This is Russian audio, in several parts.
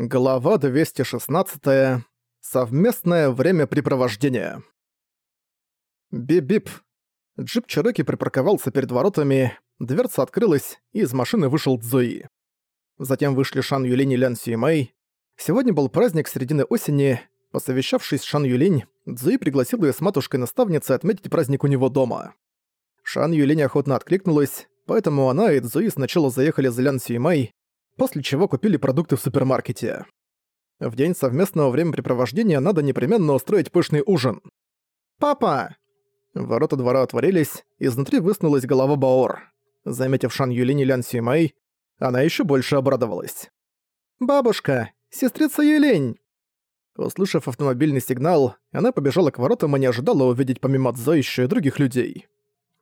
Глава 216. Совместное времяпрепровождение. Бип-бип. Джип Чероки припарковался перед воротами, дверца открылась, и из машины вышел Цзуи. Затем вышли Шан Юлинь и Лян Сюймэй. Сегодня был праздник середины осени. Посовещавшись с Шан Юлинь, Цзуи пригласил ее с матушкой-наставницей отметить праздник у него дома. Шан Юлинь охотно откликнулась, поэтому она и Цзуи сначала заехали за Лян Сюймэй, после чего купили продукты в супермаркете. В день совместного времяпрепровождения надо непременно устроить пышный ужин. «Папа!» Ворота двора отворились, изнутри высунулась голова Баор. Заметив Шан Юлинь Лян Симэй, она еще больше обрадовалась. «Бабушка! Сестрица Юлинь!» Услышав автомобильный сигнал, она побежала к воротам и не ожидала увидеть помимо Цзо еще и других людей.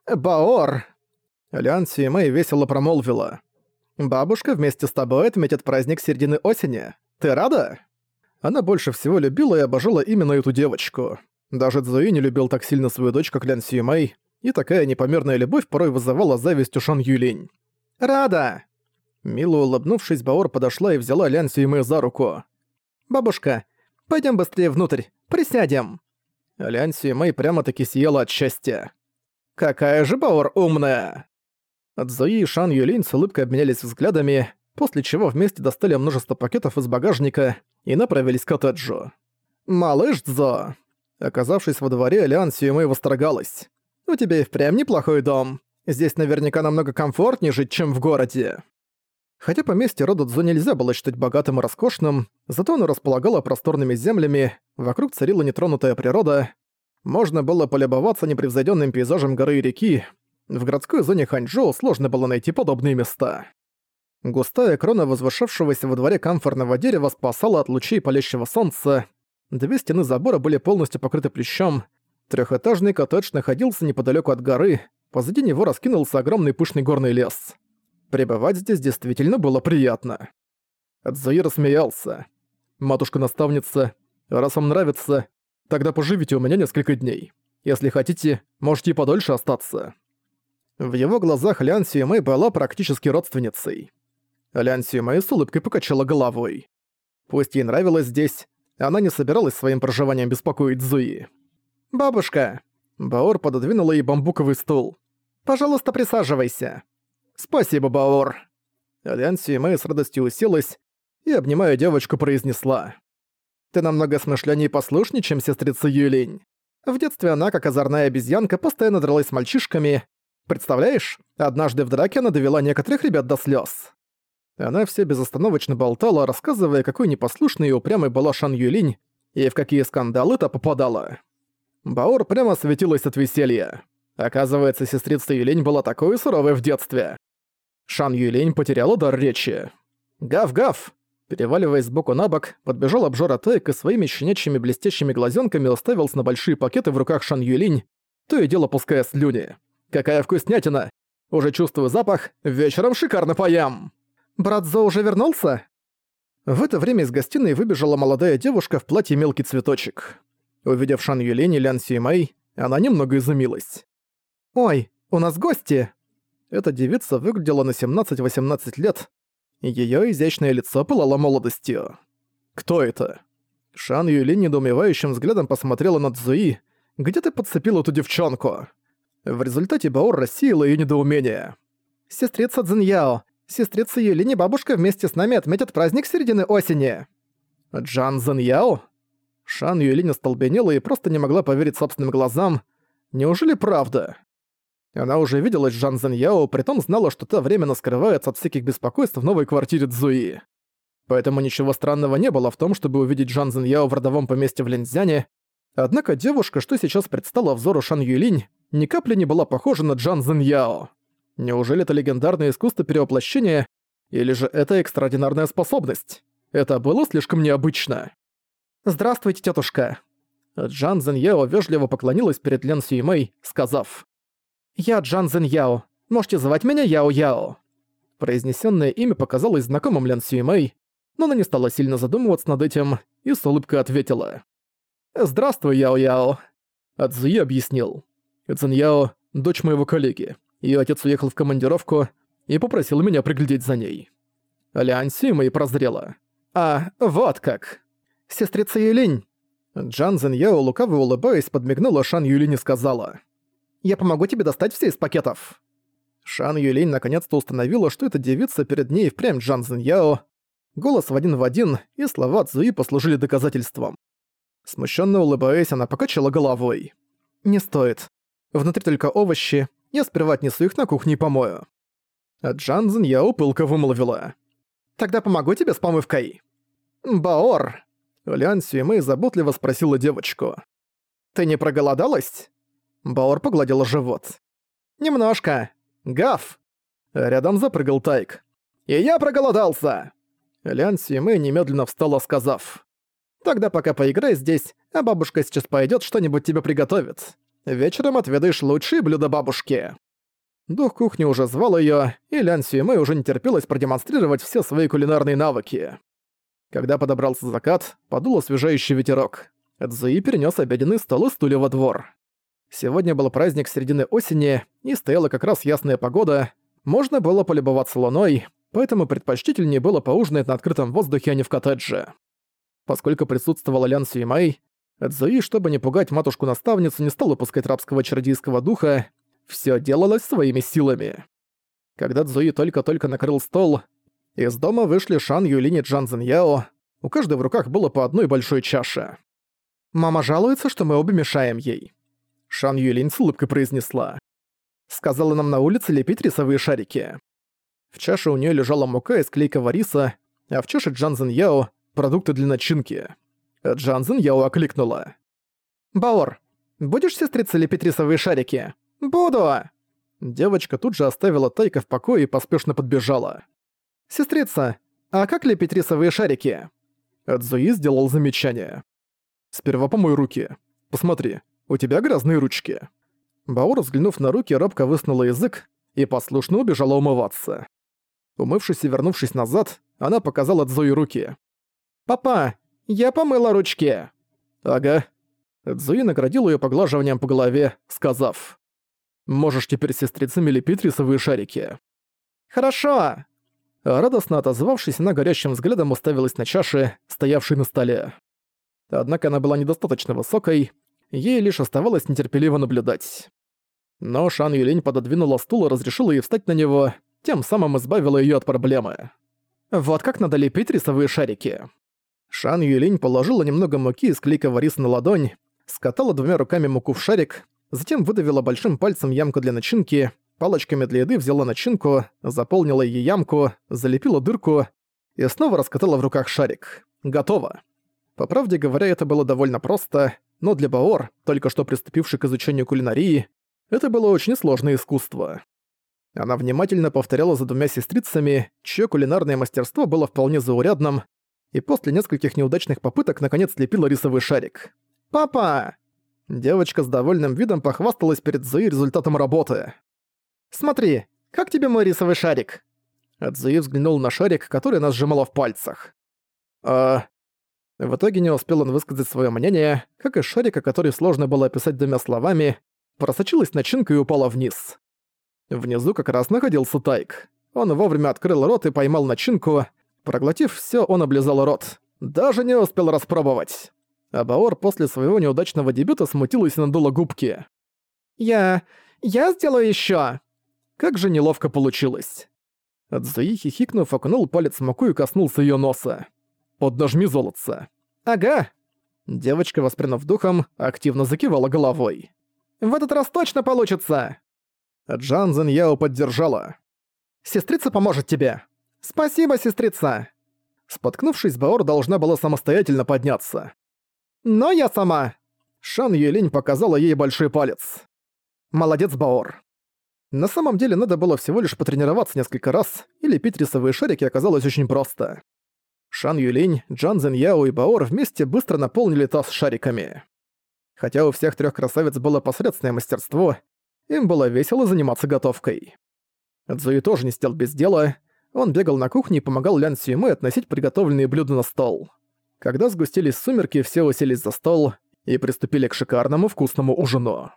«Баор!» Лян Симэй весело промолвила. Бабушка вместе с тобой отметит праздник середины осени. Ты рада?» Она больше всего любила и обожала именно эту девочку. Даже Цзуи не любил так сильно свою дочь, как Лян Сюмэй, и такая непомерная любовь порой вызывала зависть у Шан Юлинь. «Рада!» Мило улыбнувшись, Баор подошла и взяла Лян Сюмэй за руку. «Бабушка, пойдем быстрее внутрь, присядем!» Лян Сюмэй прямо-таки сияла от счастья. «Какая же Баор умная!» Цзуи и Шан Юлинь с улыбкой обменялись взглядами, после чего вместе достали множество пакетов из багажника и направились к коттеджу. «Малыш Цзо!» Оказавшись во дворе, Лян Сюэмэй восторгалась. «У тебя и впрямь неплохой дом. Здесь наверняка намного комфортнее жить, чем в городе». Хотя поместье рода Цзо нельзя было считать богатым и роскошным, зато оно располагало просторными землями, вокруг царила нетронутая природа, можно было полюбоваться непревзойденным пейзажем горы и реки, в городской зоне Ханчжоу сложно было найти подобные места. Густая крона возвышавшегося во дворе камфорного дерева спасала от лучей палящего солнца. Две стены забора были полностью покрыты плющом. Трехэтажный коттедж находился неподалеку от горы. Позади него раскинулся огромный пышный горный лес. Пребывать здесь действительно было приятно. Цзуи рассмеялся. «Матушка-наставница, раз вам нравится, тогда поживите у меня несколько дней. Если хотите, можете и подольше остаться». В его глазах Лян Сюэмэй была практически родственницей. Лян Сюэмэй с улыбкой покачала головой. Пусть ей нравилось здесь, она не собиралась своим проживанием беспокоить Зуи. «Бабушка!» Баор пододвинула ей бамбуковый стул. «Пожалуйста, присаживайся». «Спасибо, Баор». Лян Сюэмэй с радостью уселась и, обнимая девочку, произнесла. «Ты намного смышлёнее и послушнее, чем сестрица Юлинь. В детстве она, как озорная обезьянка, постоянно дралась с мальчишками, Представляешь, однажды в драке она довела некоторых ребят до слез. Она все безостановочно болтала, рассказывая, какой непослушной и упрямой была Шан Юлинь и в какие скандалы та попадала. Баор прямо светилась от веселья. Оказывается, сестрица Юлинь была такой суровой в детстве. Шан Юлинь потеряла дар речи. «Гав-гав!» Переваливаясь сбоку на бок, подбежал обжора Тейк и своими щенячьими блестящими глазенками уставился на большие пакеты в руках Шан Юлинь, то и дело пуская слюни. Какая вкуснятина! Уже чувствую запах, вечером шикарно поем!» «Брат Зо уже вернулся?» В это время из гостиной выбежала молодая девушка в платье мелкий цветочек. Увидев Шан Юлень Лян Симэй, она немного изумилась. «Ой, у нас гости!» Эта девица выглядела на 17-18 лет, её изящное лицо пылало молодостью. «Кто это?» Шан Юлин недоумевающим взглядом посмотрела на Цзуи. «Где ты подцепил эту девчонку?» В результате Баор рассеяла её недоумение. «Сестрица Цзиньяо, сестрица Юлинь и бабушка вместе с нами отметят праздник середины осени». «Джан Цзиньяо?» Шан Юлинь остолбенела и просто не могла поверить собственным глазам. Неужели правда? Она уже виделась с Жан Зэньяо, притом знала, что та временно скрывается от всяких беспокойств в новой квартире Цзуи. Поэтому ничего странного не было в том, чтобы увидеть Жан Зэньяо в родовом поместье в Линзяне. Однако девушка, что сейчас предстала взору Шан Юлинь, ни капли не была похожа на Джан Зиньяо. Неужели это легендарное искусство перевоплощения, или же это экстраординарная способность? Это было слишком необычно. «Здравствуйте, тетушка. Джан Зиньяо вежливо поклонилась перед Лен Сюймэй, сказав «Я Джан Зиньяо. Можете звать меня Яо-Яо». Произнесенное имя показалось знакомым Лен Сюймэй, но она не стала сильно задумываться над этим и с улыбкой ответила. «Здравствуй, Яо-Яо», Адзуи объяснил. Циньяо — дочь моего коллеги. Её отец уехал в командировку и попросил меня приглядеть за ней. Лян Сима и прозрела. «А, вот как. Сестрица Юлинь!» Джан Зен Яо, лукаво улыбаясь, подмигнула Шан Юлинь и сказала. «Я помогу тебе достать все из пакетов». Шан Юлинь наконец-то установила, что эта девица перед ней впрямь Джан Зен Яо. Голос в один в один, и слова Цзуи послужили доказательством. Смущенно улыбаясь, она покачала головой. «Не стоит. Внутри только овощи. Я сперва отнесу их на кухню и помою». А Джан Зен Яо пылко вымолвила. «Тогда помогу тебе с помывкой». «Баор!» Лян Сюэмэй заботливо спросила девочку. «Ты не проголодалась?» Баор погладила живот. «Немножко. Гав!» Рядом запрыгал Тайк. «И я проголодался!» Лян Сюэмэй немедленно встала, сказав. «Тогда пока поиграй здесь, а бабушка сейчас пойдет что-нибудь тебе приготовит. Вечером отведаешь лучшие блюда бабушки». Дух кухни уже звал её, и Лян Сюэмэй уже не терпелось продемонстрировать все свои кулинарные навыки. Когда подобрался закат, подул освежающий ветерок. Цзуи перенес обеденный стол и стулья во двор. Сегодня был праздник середины осени, и стояла как раз ясная погода. Можно было полюбоваться луной, поэтому предпочтительнее было поужинать на открытом воздухе, а не в коттедже. Поскольку присутствовала Лян Сюймай, Цзуи, чтобы не пугать матушку-наставницу, не стал упускать рабского чародейского духа, все делалось своими силами. Когда Цзуи только-только накрыл стол, из дома вышли Шан Юлинь и Джан Зин Яо. У каждой в руках было по одной большой чаше. «Мама жалуется, что мы обе мешаем ей». Шан Юлинь с улыбкой произнесла. «Сказала нам на улице лепить рисовые шарики». В чаше у нее лежала мука из клейкого риса, а в чаше Джан Зин Яо – продукты для начинки. Джан Зин Яо окликнула. «Баор, будешь сестрица лепить рисовые шарики?» «Буду!» Девочка тут же оставила Тайка в покое и поспешно подбежала. «Сестрица, а как лепить рисовые шарики?» Эдзуи сделал замечание. «Сперва помой руки. Посмотри, у тебя грязные ручки». Баор, взглянув на руки, робко высунула язык и послушно убежала умываться. Умывшись и вернувшись назад, она показала Цзуи руки. «Папа, я помыла ручки!» «Ага». Цзуи наградил ее поглаживанием по голове, сказав. «Можешь теперь сестрицами лепить рисовые шарики». «Хорошо!» Радостно отозвавшись, она горящим взглядом уставилась на чаши, стоявшие на столе. Однако она была недостаточно высокой, ей лишь оставалось нетерпеливо наблюдать. Но Шан Юлинь пододвинула стул и разрешила ей встать на него, тем самым избавила её от проблемы. Вот как надо лепить рисовые шарики. Шан Юлинь положила немного муки из клейкого риса на ладонь, скатала двумя руками муку в шарик, затем выдавила большим пальцем ямку для начинки, Палочками для еды взяла начинку, заполнила ее ямку, залепила дырку и снова раскатала в руках шарик. Готово. По правде говоря, это было довольно просто, но для Баор, только что приступивший к изучению кулинарии, это было очень сложное искусство. Она внимательно повторяла за двумя сестрицами, чье кулинарное мастерство было вполне заурядным, и после нескольких неудачных попыток наконец слепила рисовый шарик. «Папа!» Девочка с довольным видом похвасталась перед Зои результатом работы. Смотри, как тебе мой рисовый шарик?» Адзуи взглянул на шарик, который она сжимала в пальцах. «А...» В итоге не успел он высказать свое мнение, как из шарика, который сложно было описать двумя словами, просочилась начинка и упала вниз. Внизу как раз находился Тайк. Он вовремя открыл рот и поймал начинку. Проглотив все, он облизал рот. Даже не успел распробовать. А Баор после своего неудачного дебюта смутилась и надула губки. «Я... я сделаю еще. Как же неловко получилось. Адзуи, хихикнув, окунул палец в муку и коснулся ее носа. «Поднажми золотца». «Ага». Девочка, воспрянув духом, активно закивала головой. «В этот раз точно получится!» Джанзен Яо поддержала. «Сестрица поможет тебе!» «Спасибо, сестрица!» Споткнувшись, Баор должна была самостоятельно подняться. «Но я сама!» Шан Юлинь показала ей большой палец. «Молодец, Баор!» На самом деле надо было всего лишь потренироваться несколько раз, и лепить рисовые шарики оказалось очень просто. Шан Юлинь, Джан Зен Яо и Баор вместе быстро наполнили таз шариками. Хотя у всех трех красавиц было посредственное мастерство, им было весело заниматься готовкой. Цзуи тоже не сидел без дела, он бегал на кухне и помогал Лян Сюэме относить приготовленные блюда на стол. Когда сгустились сумерки, все уселись за стол и приступили к шикарному вкусному ужину.